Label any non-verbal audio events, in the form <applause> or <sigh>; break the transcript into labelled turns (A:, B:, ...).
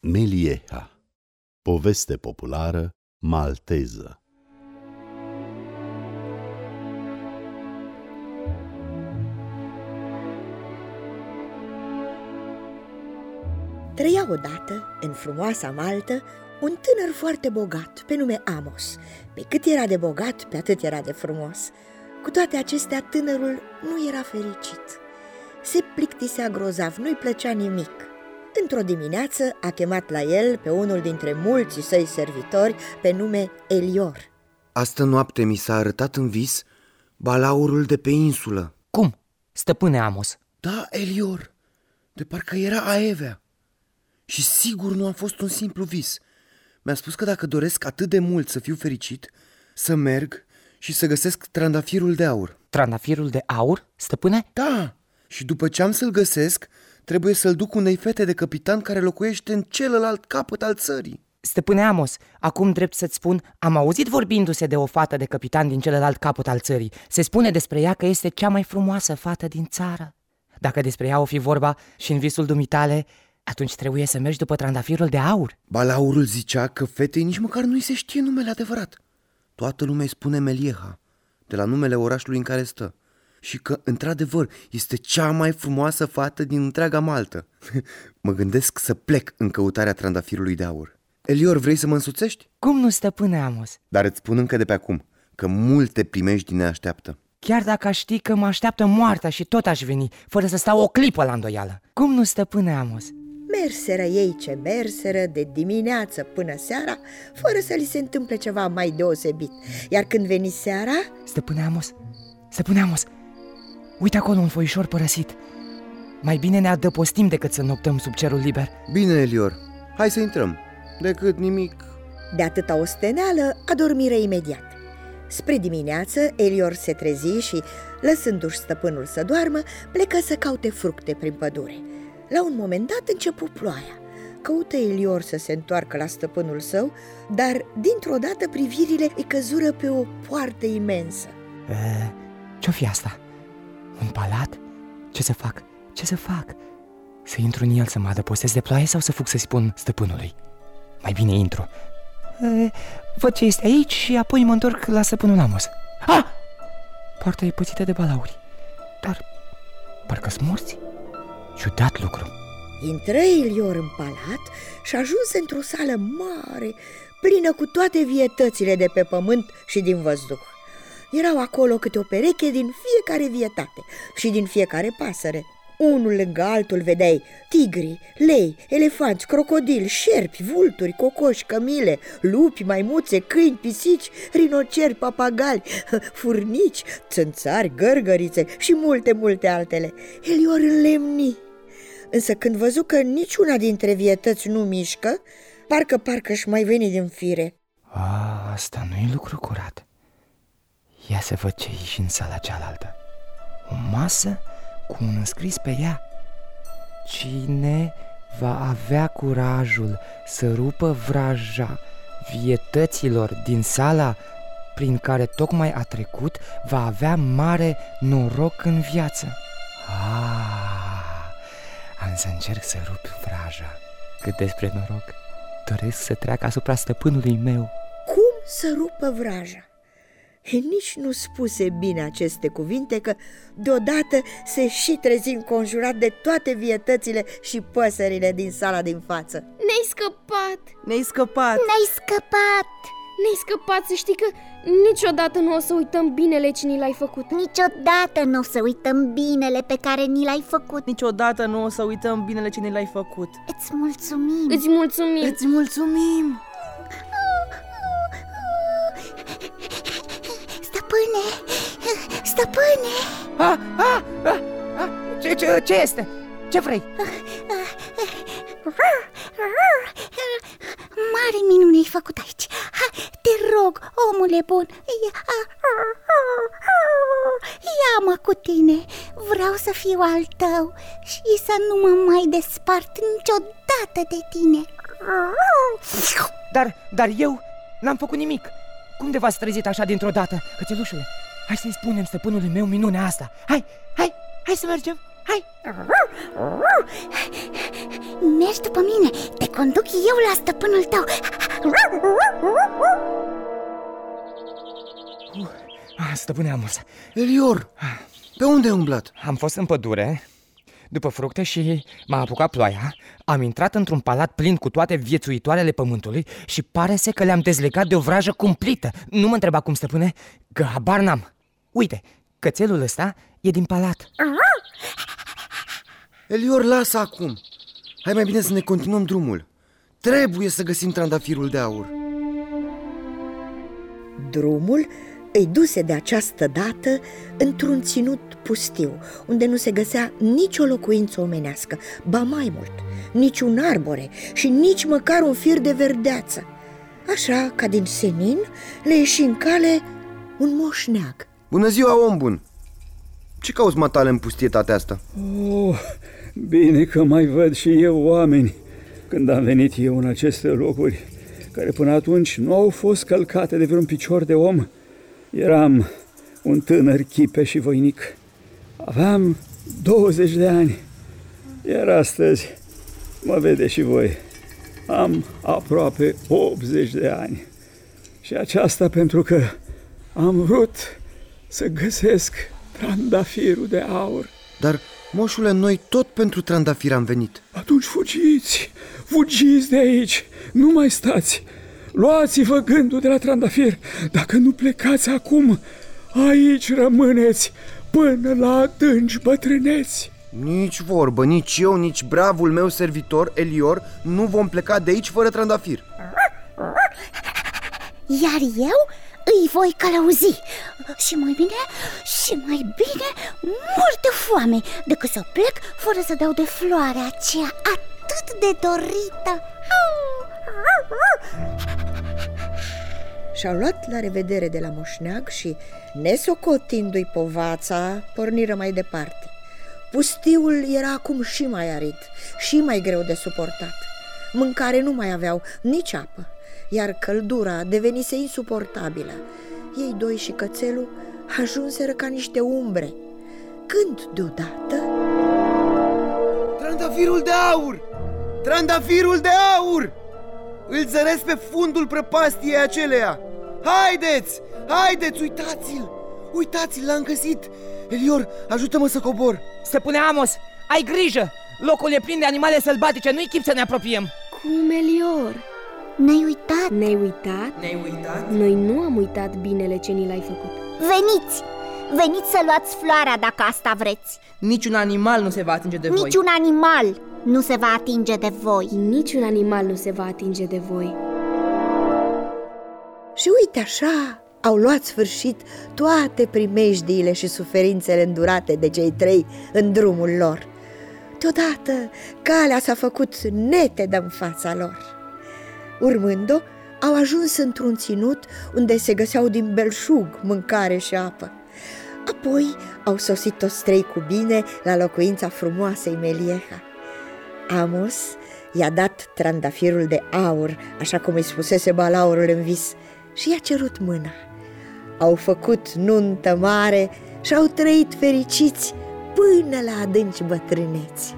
A: Melieha Poveste populară malteză
B: Trăia odată, în frumoasa Maltă, un tânăr foarte bogat, pe nume Amos. Pe cât era de bogat, pe atât era de frumos. Cu toate acestea, tânărul nu era fericit. Se plictisea grozav, nu-i plăcea nimic. Într-o dimineață a chemat la el pe unul dintre mulții săi servitori pe nume Elior.
C: Astă noapte mi s-a arătat în vis balaurul de pe insulă.
D: Cum, stăpâne Amos?
C: Da, Elior, de parcă era Aevea. Și sigur nu a fost un simplu vis. Mi-a spus că dacă doresc atât de mult să fiu fericit, să merg și să găsesc trandafirul de aur.
D: Trandafirul de aur, stăpâne?
C: Da, și după ce am să-l găsesc, trebuie să-l duc unei fete de capitan care locuiește în celălalt capăt al țării.
D: Stăpâne Amos, acum drept să-ți spun, am auzit vorbindu-se de o fată de capitan din celălalt capăt al țării. Se spune despre ea că este cea mai frumoasă fată din țară. Dacă despre ea o fi vorba și în visul dumitale, atunci trebuie să mergi după trandafirul de aur.
C: Balaurul zicea că fetei nici măcar nu-i se știe numele adevărat. Toată lumea îi spune Melieha, de la numele orașului în care stă. Și că, într-adevăr, este cea mai frumoasă fată din întreaga Maltă. <laughs> mă gândesc să plec în căutarea trandafirului de aur. Elior, vrei să mă însuțești?
D: Cum nu, stăpâne Amos?
C: Dar îți spun încă de pe acum că multe primești ne așteaptă.
D: Chiar dacă aș ști că mă așteaptă moartea și tot aș veni, fără să stau o clipă la îndoială. Cum nu, stăpâne Amos?
B: Merseră ei ce merseră de dimineață până seara, fără să li se întâmple ceva mai deosebit. Iar când veni seara,
D: Stăpâne Amos, stăpâne Amos, uite acolo un foișor părăsit. Mai bine ne adăpostim decât să noptăm sub cerul liber.
C: Bine, Elior, hai să intrăm. Decât nimic...
B: de atâta osteneală, adormiră imediat. Spre dimineață, Elior se trezi și, lăsându-și stăpânul să doarmă, plecă să caute fructe prin pădure. La un moment dat începu ploaia. Căută Elior să se întoarcă la stăpânul său, dar dintr-o dată privirile îi căzură pe o poartă imensă.
D: E, ce-o fi asta? Un palat? Ce să fac? Ce să fac? Să intru în el să mă adăpostez de ploaie sau să fug să spun stăpânului? Mai bine intru. E, văd ce este aici și apoi mă întorc la stăpânul Amos. Ah! Poarta e pățită de balauri. Dar parcă sunt morți. Ciudat lucru.
B: Intră Elior în palat și ajunse într-o sală mare, plină cu toate vietățile de pe pământ și din văzduh. Erau acolo câte o pereche din fiecare vietate și din fiecare pasăre. Unul lângă altul vedeai tigri, lei, elefanți, crocodili, șerpi, vulturi, cocoși, cămile, lupi, maimuțe, câini, pisici, rinoceri, papagali, <laughs> furnici, țânțari, gărgărițe și multe, multe altele. Elior înlemni. Însă când văzu că niciuna dintre vietăți nu mișcă, parcă parcă și mai veni din fire.
D: A, asta nu e lucru curat. Ia să văd ce e și în sala cealaltă. O masă cu un înscris pe ea. Cine va avea curajul să rupă vraja vietăților din sala prin care tocmai a trecut, va avea mare noroc în viață. Ah, am să încerc să rup vraja. Cât despre noroc, doresc să treacă asupra stăpânului meu.
B: Cum să rupă vraja? E, nici nu spuse bine aceste cuvinte că deodată se și trezi înconjurat de toate vietățile și păsările din sala din față.
E: Ne-ai scăpat!
F: Ne-ai scăpat!
G: Ne-ai scăpat!
E: Ne-ai scăpat, să știi că niciodată nu o să uităm binele ce ni l-ai făcut
G: Niciodată nu o să uităm binele pe care ni l-ai făcut
F: Niciodată nu o să uităm binele ce ne l-ai făcut
G: Îți mulțumim
E: Îți mulțumim
F: Îți mulțumim
G: stăpâne
D: Ah, ah, ah, ah. Ce, ce, ce este? Ce vrei?
G: Mare minune ai făcut aici ha, Te rog, omule bun Ia-mă cu tine Vreau să fiu al tău Și să nu mă mai despart niciodată de tine
D: Dar, dar eu n-am făcut nimic Cum de v-ați trezit așa dintr-o dată, cățelușule? Hai să-i spunem stăpânului meu minunea asta Hai, hai, hai să mergem
G: Hai! Mergi după mine, te conduc eu la stăpânul tău
D: Ah, Stăpâne Amos,
C: Elior, pe unde ai umblat?
D: am fost în pădure după fructe și m-a apucat ploaia, am intrat într-un palat plin cu toate viețuitoarele pământului și pare să că le-am dezlegat de o vrajă cumplită. Nu mă întreba cum, stăpâne, că habar n-am. Uite, cățelul ăsta e din palat.
C: Elior, lasă acum Hai mai bine să ne continuăm drumul Trebuie să găsim trandafirul de aur
B: Drumul îi duse de această dată într-un ținut pustiu, unde nu se găsea nicio locuință omenească, ba mai mult, nici un arbore și nici măcar un fir de verdeață. Așa ca din senin le ieși în cale un moșneag.
C: Bună ziua, om bun Ce cauți matale în pustietatea asta?
H: Oh, bine că mai văd și eu oameni când am venit eu în aceste locuri, care până atunci nu au fost călcate de vreun picior de om. Eram un tânăr chipe și voinic. Aveam 20 de ani, iar astăzi mă vede și voi. Am aproape 80 de ani. Și aceasta pentru că am vrut să găsesc trandafirul de aur.
C: Dar, moșule, noi tot pentru trandafir am venit
H: Atunci fugiți, fugiți de aici, nu mai stați. Luați-vă gândul de la trandafir. Dacă nu plecați acum, aici rămâneți până la adânci bătrâneți.
C: Nici vorbă, nici eu, nici bravul meu servitor, Elior Nu vom pleca de aici fără trandafir
G: Iar eu îi voi călăuzi Și mai bine, și mai bine Mor de foame Decât să plec fără să dau de floarea aceea atât de dorită
B: Și-au luat la revedere de la moșneag și, nesocotindu-i povața, porniră mai departe. Pustiul era acum și mai arid, și mai greu de suportat. Mâncare nu mai aveau, nici apă, iar căldura devenise insuportabilă. Ei doi și cățelul ajunseră ca niște umbre, când deodată...
C: Trandafirul de aur! Trandafirul de aur! Îl zăresc pe fundul prăpastiei aceleia Haideți! Haideți, uitați-l! Uitați-l, l-am găsit! Elior, ajută-mă să cobor
D: Stăpâne Amos, ai grijă! Locul e plin de animale sălbatice, nu-i chip să ne apropiem.
E: Cum, Elior?
G: Ne-ai uitat?
E: Ne-ai uitat?
F: Ne-ai uitat?
E: Noi nu am uitat binele ce ni l-ai făcut.
G: Veniți! Veniți să luați floarea dacă asta vreți
F: Niciun animal nu se va atinge de voi.
G: Niciun animal nu se va atinge de voi
E: Niciun animal nu se va atinge de voi.
B: Și uite așa au luat sfârșit toate primejdiile și suferințele îndurate de cei trei în drumul lor. Deodată calea s-a făcut netedă în fața lor. Urmând-o, au ajuns într-un ținut unde se găseau din belșug mâncare și apă. Apoi au sosit toți trei cu bine la locuința frumoasei Melieha. Amos i-a dat trandafirul de aur, așa cum îi spusese balaurul în vis, și i-a cerut mâna. Au făcut nuntă mare și au trăit fericiți până la adânci bătrâneți.